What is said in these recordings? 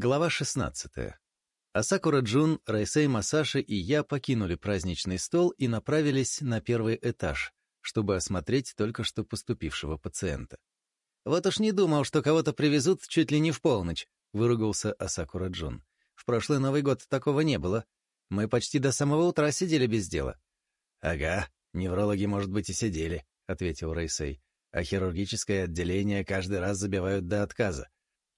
Глава 16. Асакура Джун, Райсей Масаши и я покинули праздничный стол и направились на первый этаж, чтобы осмотреть только что поступившего пациента. «Вот уж не думал, что кого-то привезут чуть ли не в полночь», — выругался Асакура Джун. «В прошлый Новый год такого не было. Мы почти до самого утра сидели без дела». «Ага, неврологи, может быть, и сидели», — ответил Райсей. «А хирургическое отделение каждый раз забивают до отказа.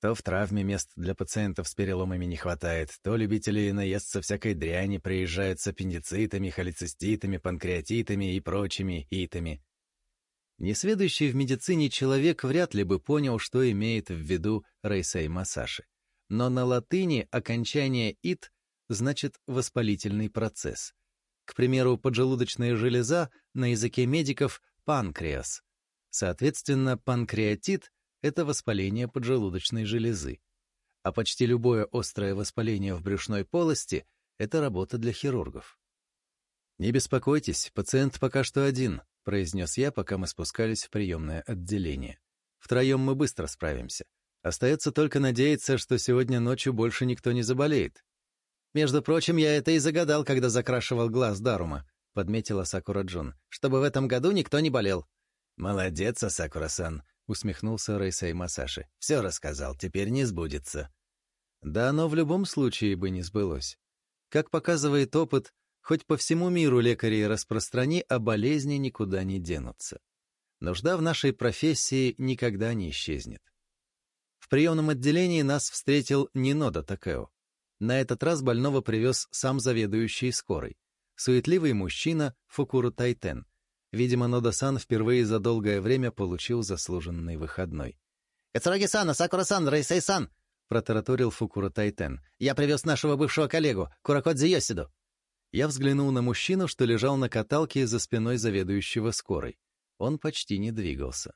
То в травме мест для пациентов с переломами не хватает, то любители наестся всякой дряни приезжают с аппендицитами, холециститами, панкреатитами и прочими итами. Несведущий в медицине человек вряд ли бы понял, что имеет в виду Рейсей Масаши. Но на латыни окончание «ит» значит «воспалительный процесс». К примеру, поджелудочная железа на языке медиков – панкреас. Соответственно, панкреатит –– это воспаление поджелудочной железы. А почти любое острое воспаление в брюшной полости – это работа для хирургов. «Не беспокойтесь, пациент пока что один», – произнес я, пока мы спускались в приемное отделение. «Втроем мы быстро справимся. Остается только надеяться, что сегодня ночью больше никто не заболеет». «Между прочим, я это и загадал, когда закрашивал глаз Дарума», — подметила Сакура Джун, — «чтобы в этом году никто не болел». «Молодец, Сакура-сан усмехнулся Рейсей Масаши. «Все рассказал, теперь не сбудется». Да оно в любом случае бы не сбылось. Как показывает опыт, хоть по всему миру лекарей распространи, а болезни никуда не денутся. Нужда в нашей профессии никогда не исчезнет. В приемном отделении нас встретил Нинода Такео. На этот раз больного привез сам заведующий скорой, суетливый мужчина Фукуру Тайтен, Видимо, Нода-сан впервые за долгое время получил заслуженный выходной. «Эцураги-сан, Асакура-сан, Рейсей-сан!» — протараторил Фукура Тайтен. «Я привез нашего бывшего коллегу, Куракодзи Йосиду!» Я взглянул на мужчину, что лежал на каталке за спиной заведующего скорой. Он почти не двигался.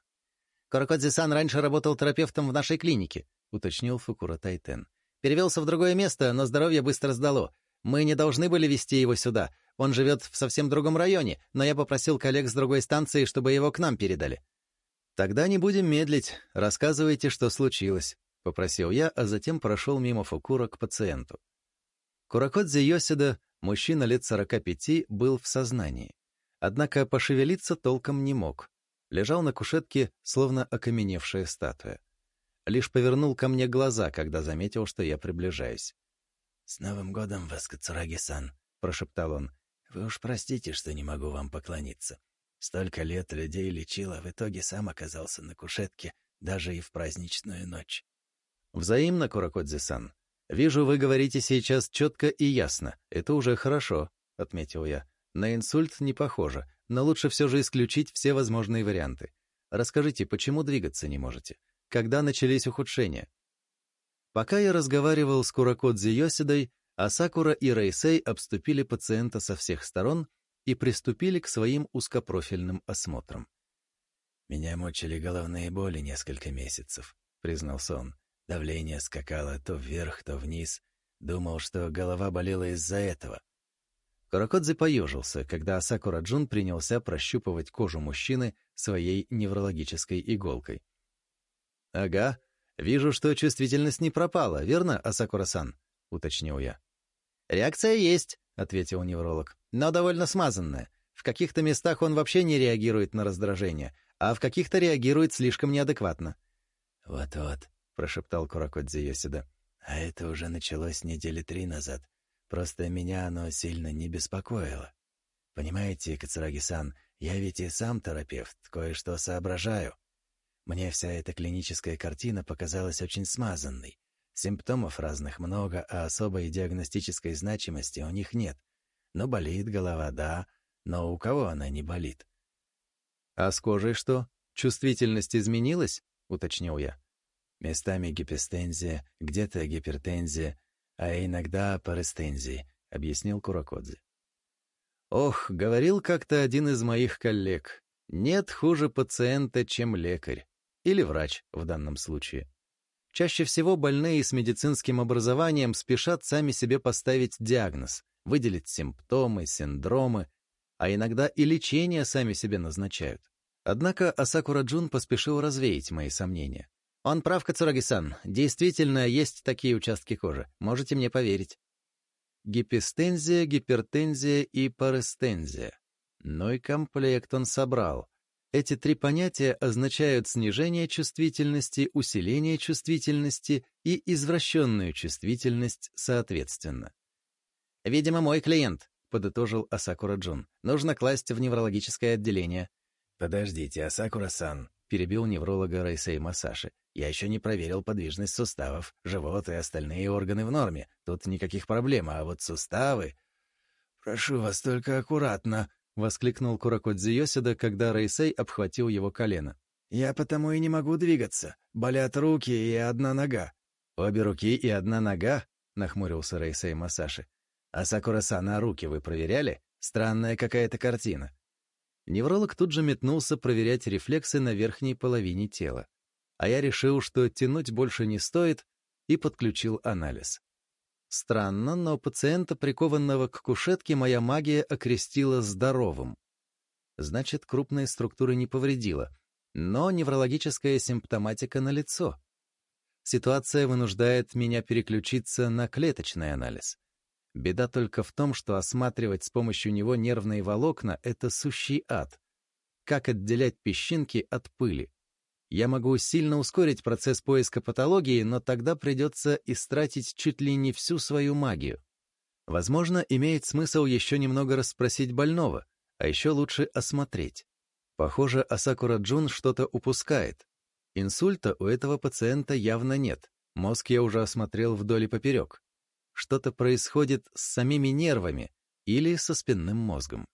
«Куракодзи-сан раньше работал терапевтом в нашей клинике», — уточнил Фукура Тайтен. «Перевелся в другое место, но здоровье быстро сдало. Мы не должны были вести его сюда, он живет в совсем другом районе, но я попросил коллег с другой станции, чтобы его к нам передали». «Тогда не будем медлить. Рассказывайте, что случилось», — попросил я, а затем прошел мимо Фукура к пациенту. Куракодзе Йосида, мужчина лет 45, был в сознании. Однако пошевелиться толком не мог. Лежал на кушетке, словно окаменевшая статуя. Лишь повернул ко мне глаза, когда заметил, что я приближаюсь. «С Новым годом вас, Кацураги-сан!» — прошептал он. Вы уж простите, что не могу вам поклониться. Столько лет людей лечила, в итоге сам оказался на кушетке, даже и в праздничную ночь. Взаимно, Куракодзе-сан. Вижу, вы говорите сейчас четко и ясно. Это уже хорошо, — отметил я. На инсульт не похоже, но лучше все же исключить все возможные варианты. Расскажите, почему двигаться не можете? Когда начались ухудшения? Пока я разговаривал с Куракодзе Йосидой, Асакура и Рейсей обступили пациента со всех сторон и приступили к своим узкопрофильным осмотрам. «Меня мучили головные боли несколько месяцев», — признался он. «Давление скакало то вверх, то вниз. Думал, что голова болела из-за этого». Каракодзе поежился, когда Асакура Джун принялся прощупывать кожу мужчины своей неврологической иголкой. «Ага, вижу, что чувствительность не пропала, верно, Асакура-сан?» — уточнил я. «Реакция есть», — ответил невролог, — «но довольно смазанная. В каких-то местах он вообще не реагирует на раздражение, а в каких-то реагирует слишком неадекватно». «Вот-вот», — прошептал Куракодзе Йосида. «А это уже началось недели три назад. Просто меня оно сильно не беспокоило. Понимаете, Кацараги-сан, я ведь и сам терапевт, кое-что соображаю. Мне вся эта клиническая картина показалась очень смазанной. Симптомов разных много, а особой диагностической значимости у них нет. Но болит голова, да, но у кого она не болит? «А с кожей что? Чувствительность изменилась?» — уточнил я. «Местами гипестензия, где-то гипертензия, а иногда парестензия. — объяснил Куракодзе. «Ох, говорил как-то один из моих коллег, нет хуже пациента, чем лекарь, или врач в данном случае. Чаще всего больные с медицинским образованием спешат сами себе поставить диагноз, выделить симптомы, синдромы, а иногда и лечение сами себе назначают. Однако Асакура Джун поспешил развеять мои сомнения. «Он прав, Кацураги-сан. Действительно, есть такие участки кожи. Можете мне поверить». Гипестензия, гипертензия и парестензия. Ну и комплект он собрал. Эти три понятия означают снижение чувствительности, усиление чувствительности и извращенную чувствительность соответственно. «Видимо, мой клиент», — подытожил Асакура Джун. «Нужно класть в неврологическое отделение». «Подождите, Асакура-сан», — перебил невролога Райсей Масаши. «Я еще не проверил подвижность суставов, живот и остальные органы в норме. Тут никаких проблем, а вот суставы...» «Прошу вас только аккуратно», — воскликнул Куракодзи Йосида, когда Рейсей обхватил его колено. «Я потому и не могу двигаться. Болят руки и одна нога». «Обе руки и одна нога?» — нахмурился Рейсей Масаши. «А Сакура-сана руки вы проверяли? Странная какая-то картина». Невролог тут же метнулся проверять рефлексы на верхней половине тела. А я решил, что тянуть больше не стоит, и подключил анализ. Странно, но пациента, прикованного к кушетке, моя магия окрестила здоровым. Значит, крупные структуры не повредила, но неврологическая симптоматика налицо. Ситуация вынуждает меня переключиться на клеточный анализ. Беда только в том, что осматривать с помощью него нервные волокна — это сущий ад. Как отделять песчинки от пыли? Я могу сильно ускорить процесс поиска патологии, но тогда придется истратить чуть ли не всю свою магию. Возможно, имеет смысл еще немного расспросить больного, а еще лучше осмотреть. Похоже, Асакура Джун что-то упускает. Инсульта у этого пациента явно нет. Мозг я уже осмотрел вдоль и поперек. Что-то происходит с самими нервами или со спинным мозгом.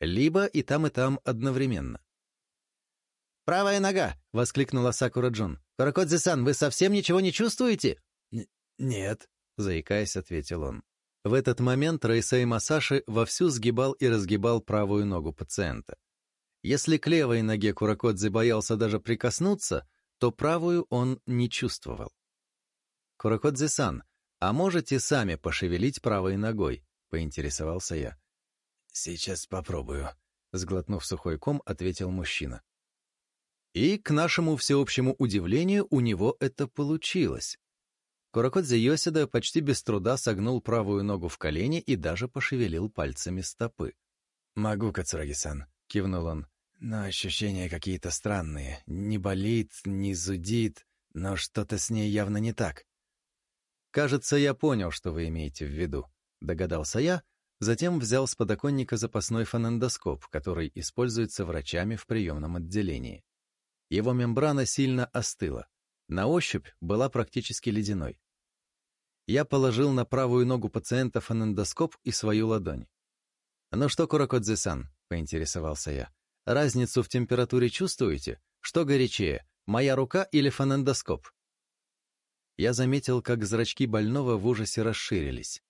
Либо и там, и там одновременно правая нога!» — воскликнула Сакура Джун. «Каракодзе-сан, вы совсем ничего не чувствуете?» Н «Нет», — заикаясь, ответил он. В этот момент Рейсей Масаши вовсю сгибал и разгибал правую ногу пациента. Если к левой ноге Куракодзе боялся даже прикоснуться, то правую он не чувствовал. «Куракодзе-сан, а можете сами пошевелить правой ногой?» — поинтересовался я. «Сейчас попробую», — сглотнув сухой ком, ответил мужчина. И, к нашему всеобщему удивлению, у него это получилось. Куракодзе Йосида почти без труда согнул правую ногу в колени и даже пошевелил пальцами стопы. «Могу, Кацураги-сан», — кивнул он. «Но ощущения какие-то странные. Не болит, не зудит, но что-то с ней явно не так». «Кажется, я понял, что вы имеете в виду», — догадался я, затем взял с подоконника запасной фонендоскоп, который используется врачами в приемном отделении. Его мембрана сильно остыла. На ощупь была практически ледяной. Я положил на правую ногу пациента фонендоскоп и свою ладонь. «Ну что, Куракодзе-сан?» — поинтересовался я. «Разницу в температуре чувствуете? Что горячее, моя рука или фонендоскоп?» Я заметил, как зрачки больного в ужасе расширились.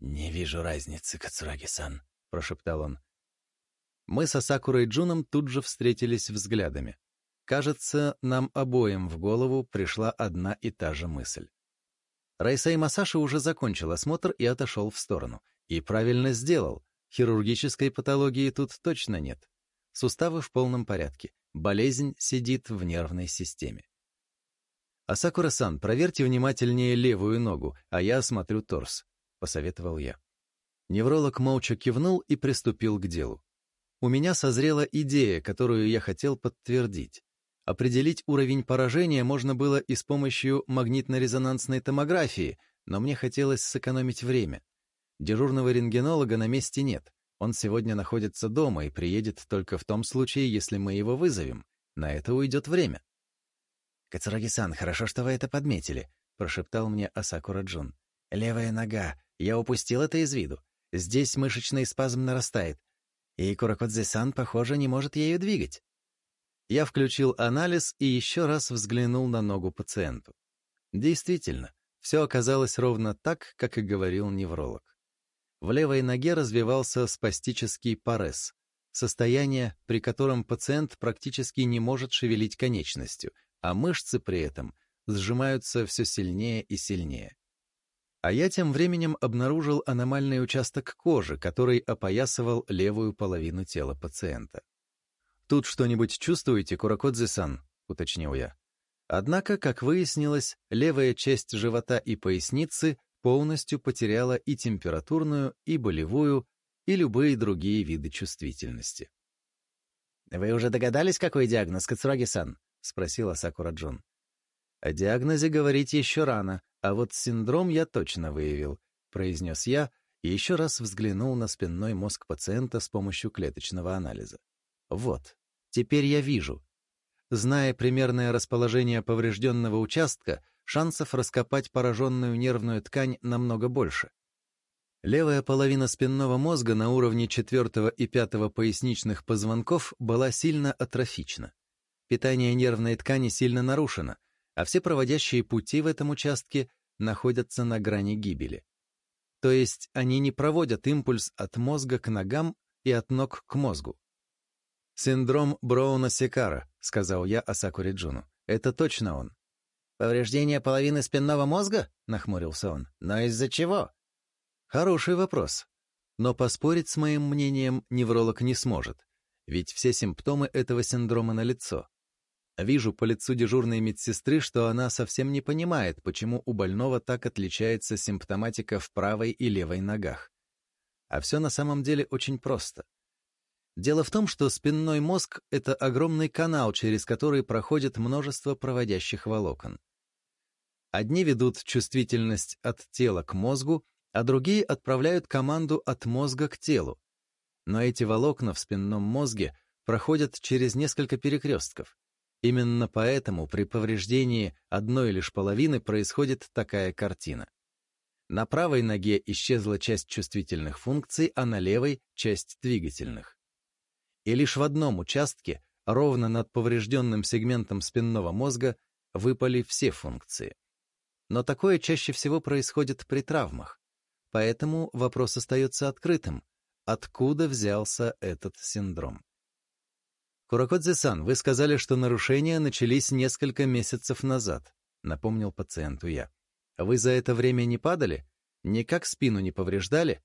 «Не вижу разницы, Кацураги-сан», — прошептал он. Мы с Асакурой Джуном тут же встретились взглядами. Кажется, нам обоим в голову пришла одна и та же мысль. Райсай Масаши уже закончил осмотр и отошел в сторону. И правильно сделал. Хирургической патологии тут точно нет. Суставы в полном порядке. Болезнь сидит в нервной системе. «Асакура-сан, проверьте внимательнее левую ногу, а я осмотрю торс», — посоветовал я. Невролог молча кивнул и приступил к делу. У меня созрела идея, которую я хотел подтвердить. Определить уровень поражения можно было и с помощью магнитно-резонансной томографии, но мне хотелось сэкономить время. Дежурного рентгенолога на месте нет. Он сегодня находится дома и приедет только в том случае, если мы его вызовем. На это уйдет время. «Кацураги-сан, хорошо, что вы это подметили», — прошептал мне Асакура Джун. «Левая нога. Я упустил это из виду. Здесь мышечный спазм нарастает. И Куракодзе-сан, похоже, не может ею двигать». Я включил анализ и еще раз взглянул на ногу пациенту. Действительно, все оказалось ровно так, как и говорил невролог. В левой ноге развивался спастический парез, состояние, при котором пациент практически не может шевелить конечностью, а мышцы при этом сжимаются все сильнее и сильнее. А я тем временем обнаружил аномальный участок кожи, который опоясывал левую половину тела пациента. «Тут что-нибудь чувствуете, Куракодзе-сан?» — уточнил я. Однако, как выяснилось, левая часть живота и поясницы полностью потеряла и температурную, и болевую, и любые другие виды чувствительности. «Вы уже догадались, какой диагноз, Кацураги-сан?» — спросила Сакура Джон. «О диагнозе говорить еще рано, а вот синдром я точно выявил», — произнес я и еще раз взглянул на спинной мозг пациента с помощью клеточного анализа. Вот, теперь я вижу. Зная примерное расположение поврежденного участка, шансов раскопать пораженную нервную ткань намного больше. Левая половина спинного мозга на уровне четвертого и пятого поясничных позвонков была сильно атрофична. Питание нервной ткани сильно нарушено, а все проводящие пути в этом участке находятся на грани гибели. То есть они не проводят импульс от мозга к ногам и от ног к мозгу. «Синдром Броуна-Сикара», — сказал я Асакуре Джуну. «Это точно он». «Повреждение половины спинного мозга?» — нахмурился он. «Но из-за чего?» «Хороший вопрос. Но поспорить с моим мнением невролог не сможет, ведь все симптомы этого синдрома налицо. Вижу по лицу дежурной медсестры, что она совсем не понимает, почему у больного так отличается симптоматика в правой и левой ногах. А все на самом деле очень просто. Дело в том, что спинной мозг — это огромный канал, через который проходит множество проводящих волокон. Одни ведут чувствительность от тела к мозгу, а другие отправляют команду от мозга к телу. Но эти волокна в спинном мозге проходят через несколько перекрестков. Именно поэтому при повреждении одной лишь половины происходит такая картина. На правой ноге исчезла часть чувствительных функций, а на левой — часть двигательных и лишь в одном участке, ровно над поврежденным сегментом спинного мозга, выпали все функции. Но такое чаще всего происходит при травмах, поэтому вопрос остается открытым, откуда взялся этот синдром. «Куракодзе-сан, вы сказали, что нарушения начались несколько месяцев назад», — напомнил пациенту я. «Вы за это время не падали? Никак спину не повреждали?»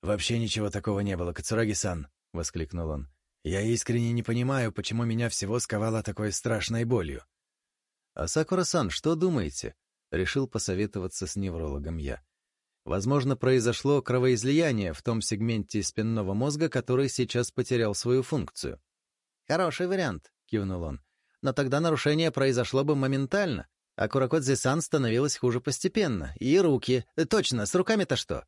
«Вообще ничего такого не было, Кацураги-сан», — воскликнул он. Я искренне не понимаю, почему меня всего сковало такой страшной болью. «А Сакура-сан, что думаете?» — решил посоветоваться с неврологом я. «Возможно, произошло кровоизлияние в том сегменте спинного мозга, который сейчас потерял свою функцию». «Хороший вариант», — кивнул он. «Но тогда нарушение произошло бы моментально, а Куракодзе-сан становилась хуже постепенно. И руки. Э, точно, с руками-то что?»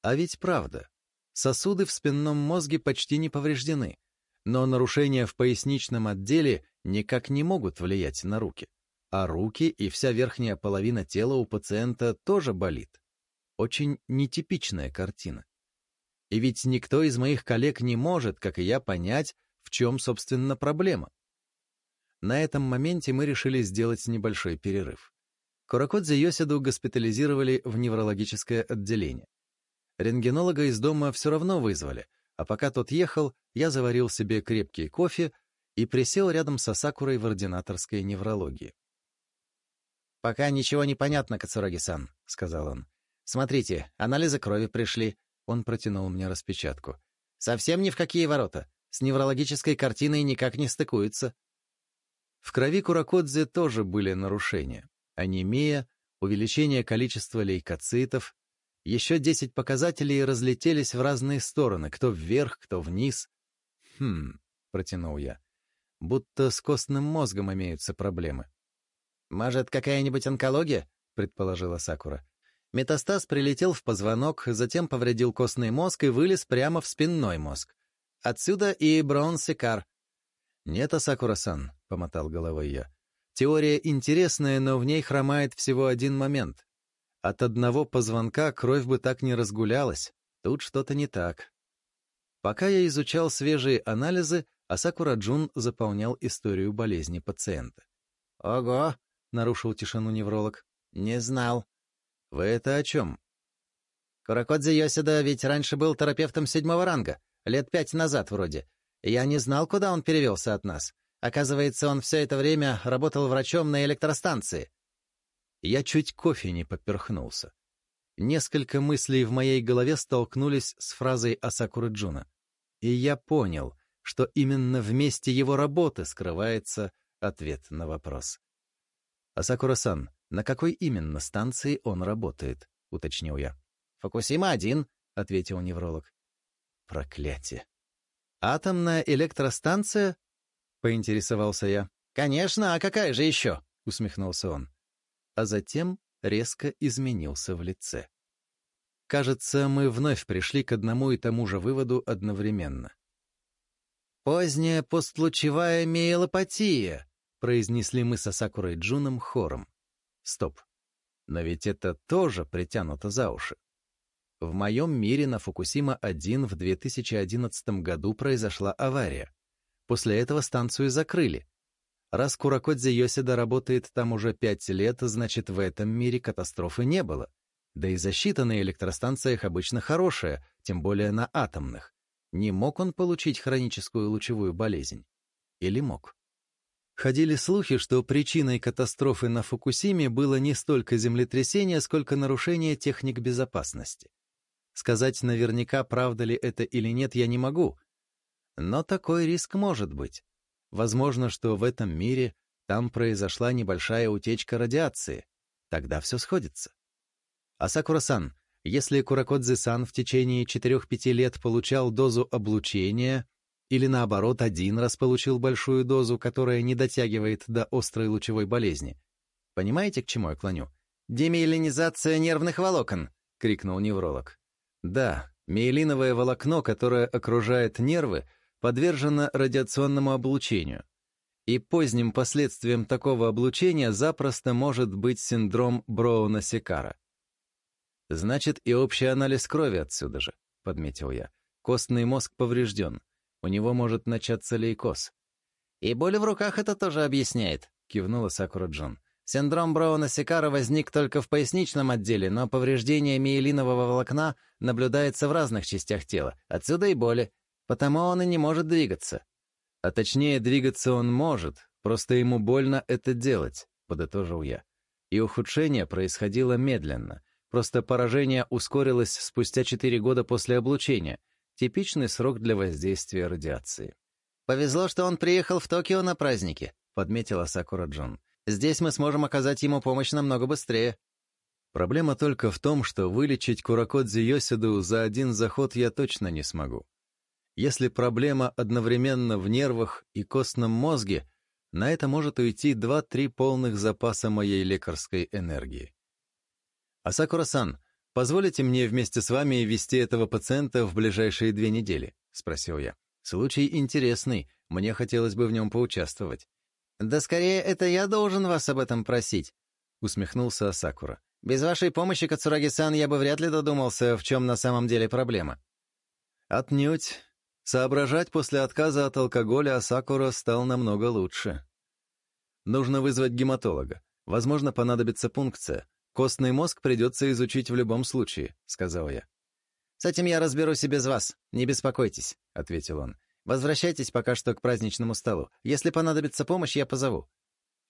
«А ведь правда. Сосуды в спинном мозге почти не повреждены». Но нарушения в поясничном отделе никак не могут влиять на руки. А руки и вся верхняя половина тела у пациента тоже болит. Очень нетипичная картина. И ведь никто из моих коллег не может, как и я, понять, в чем, собственно, проблема. На этом моменте мы решили сделать небольшой перерыв. Куракодзе Йосиду госпитализировали в неврологическое отделение. Рентгенолога из дома все равно вызвали — а пока тот ехал, я заварил себе крепкий кофе и присел рядом со Сакурой в ординаторской неврологии. «Пока ничего не понятно, Кацураги-сан», — сказал он. «Смотрите, анализы крови пришли». Он протянул мне распечатку. «Совсем ни в какие ворота. С неврологической картиной никак не стыкуются». В крови Куракодзе тоже были нарушения. Анемия, увеличение количества лейкоцитов, еще десять показателей разлетелись в разные стороны, кто вверх, кто вниз. «Хм», — протянул я, — «будто с костным мозгом имеются проблемы». «Может, какая-нибудь онкология?» — предположила Сакура. Метастаз прилетел в позвонок, затем повредил костный мозг и вылез прямо в спинной мозг. Отсюда и Браун-Сикар. «Нет, Асакура-сан», — помотал головой я. «Теория интересная, но в ней хромает всего один момент. От одного позвонка кровь бы так не разгулялась. Тут что-то не так. Пока я изучал свежие анализы, Асакура Джун заполнял историю болезни пациента. «Ого!» — нарушил тишину невролог. «Не знал». «Вы это о чем?» «Куракодзе Йосида ведь раньше был терапевтом седьмого ранга, лет пять назад вроде. Я не знал, куда он перевелся от нас. Оказывается, он все это время работал врачом на электростанции. Я чуть кофе не поперхнулся. Несколько мыслей в моей голове столкнулись с фразой о Джуна. И я понял, что именно вместе его работы скрывается ответ на вопрос. «Асакура-сан, на какой именно станции он работает?» — уточнил я. «Фокусима-1», — ответил невролог. «Проклятие!» «Атомная электростанция?» — поинтересовался я. «Конечно, а какая же еще?» — усмехнулся он а затем резко изменился в лице. Кажется, мы вновь пришли к одному и тому же выводу одновременно. «Поздняя постлучевая миелопатия», — произнесли мы со Сакурой Джуном хором. Стоп. Но ведь это тоже притянуто за уши. В моем мире на Фукусима-1 в 2011 году произошла авария. После этого станцию закрыли, Раз Куракодзе Йосида работает там уже пять лет, значит, в этом мире катастрофы не было. Да и защита на электростанциях обычно хорошая, тем более на атомных. Не мог он получить хроническую лучевую болезнь? Или мог? Ходили слухи, что причиной катастрофы на Фукусиме было не столько землетрясение, сколько нарушение техник безопасности. Сказать наверняка, правда ли это или нет, я не могу. Но такой риск может быть. Возможно, что в этом мире там произошла небольшая утечка радиации. Тогда все сходится. Асакура-сан, если Куракодзе-сан в течение 4-5 лет получал дозу облучения, или наоборот, один раз получил большую дозу, которая не дотягивает до острой лучевой болезни. Понимаете, к чему я клоню? «Демиелинизация нервных волокон!» — крикнул невролог. Да, миелиновое волокно, которое окружает нервы — подвержена радиационному облучению. И поздним последствием такого облучения запросто может быть синдром Броуна-Сикара. «Значит, и общий анализ крови отсюда же», — подметил я. «Костный мозг поврежден. У него может начаться лейкоз». «И боль в руках это тоже объясняет», — кивнула Сакура Джон. Синдром Броуна-Сикара возник только в поясничном отделе, но повреждение миелинового волокна наблюдается в разных частях тела, отсюда и боли. Потому он и не может двигаться. А точнее, двигаться он может, просто ему больно это делать, подытожил я. И ухудшение происходило медленно, просто поражение ускорилось спустя четыре года после облучения, типичный срок для воздействия радиации. «Повезло, что он приехал в Токио на праздники», — подметила Сакура Джон. «Здесь мы сможем оказать ему помощь намного быстрее». Проблема только в том, что вылечить Куракодзи Йосиду за один заход я точно не смогу. Если проблема одновременно в нервах и костном мозге, на это может уйти 2-3 полных запаса моей лекарской энергии. «Асакура-сан, позволите мне вместе с вами вести этого пациента в ближайшие две недели?» — спросил я. «Случай интересный, мне хотелось бы в нем поучаствовать». «Да скорее это я должен вас об этом просить», — усмехнулся Асакура. «Без вашей помощи, Кацураги-сан, я бы вряд ли додумался, в чем на самом деле проблема». «Отнюдь. Соображать после отказа от алкоголя Асакура стал намного лучше. Нужно вызвать гематолога. Возможно, понадобится пункция. Костный мозг придется изучить в любом случае», — сказал я. «С этим я разберусь и без вас. Не беспокойтесь», — ответил он. «Возвращайтесь пока что к праздничному столу. Если понадобится помощь, я позову».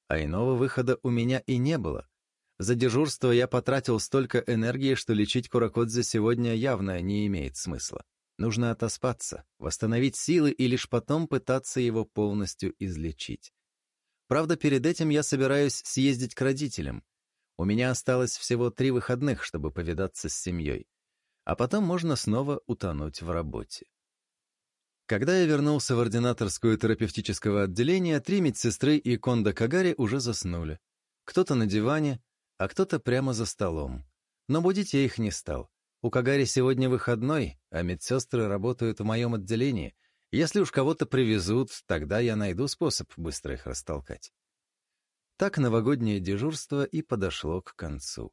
А иного выхода у меня и не было. За дежурство я потратил столько энергии, что лечить Куракодзе сегодня явно не имеет смысла. Нужно отоспаться, восстановить силы и лишь потом пытаться его полностью излечить. Правда, перед этим я собираюсь съездить к родителям. У меня осталось всего три выходных, чтобы повидаться с семьей. А потом можно снова утонуть в работе. Когда я вернулся в ординаторскую терапевтического отделения, три медсестры и Конда Кагари уже заснули. Кто-то на диване, а кто-то прямо за столом. Но будить я их не стал. У Кагари сегодня выходной, а медсестры работают в моем отделении. Если уж кого-то привезут, тогда я найду способ быстро их растолкать. Так новогоднее дежурство и подошло к концу.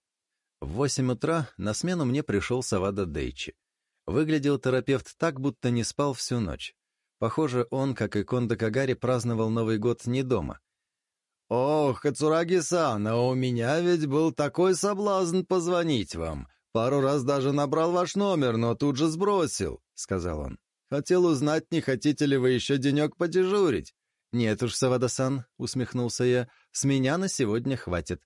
В восемь утра на смену мне пришел Савада Дейчи. Выглядел терапевт так, будто не спал всю ночь. Похоже, он, как и Кондо Кагари, праздновал Новый год не дома. «Ох, Кацураги-сан, а у меня ведь был такой соблазн позвонить вам!» Пару раз даже набрал ваш номер, но тут же сбросил», — сказал он. «Хотел узнать, не хотите ли вы еще денек подежурить?» «Нет уж, Савадасан», — усмехнулся я, — «с меня на сегодня хватит».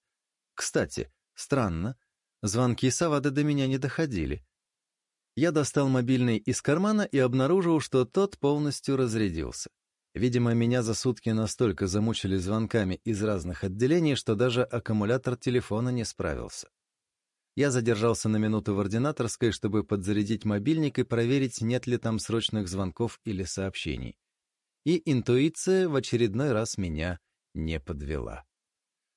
«Кстати, странно, звонки Савады до меня не доходили». Я достал мобильный из кармана и обнаружил, что тот полностью разрядился. Видимо, меня за сутки настолько замучили звонками из разных отделений, что даже аккумулятор телефона не справился. Я задержался на минуту в ординаторской, чтобы подзарядить мобильник и проверить, нет ли там срочных звонков или сообщений. И интуиция в очередной раз меня не подвела.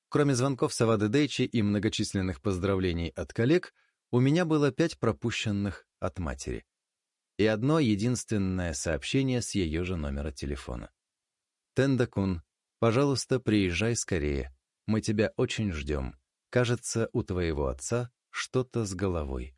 Кроме звонков Савады Дейчи и многочисленных поздравлений от коллег, у меня было пять пропущенных от матери. И одно единственное сообщение с ее же номера телефона. «Тендакун, пожалуйста, приезжай скорее. Мы тебя очень ждем. Кажется, у твоего отца что-то с головой.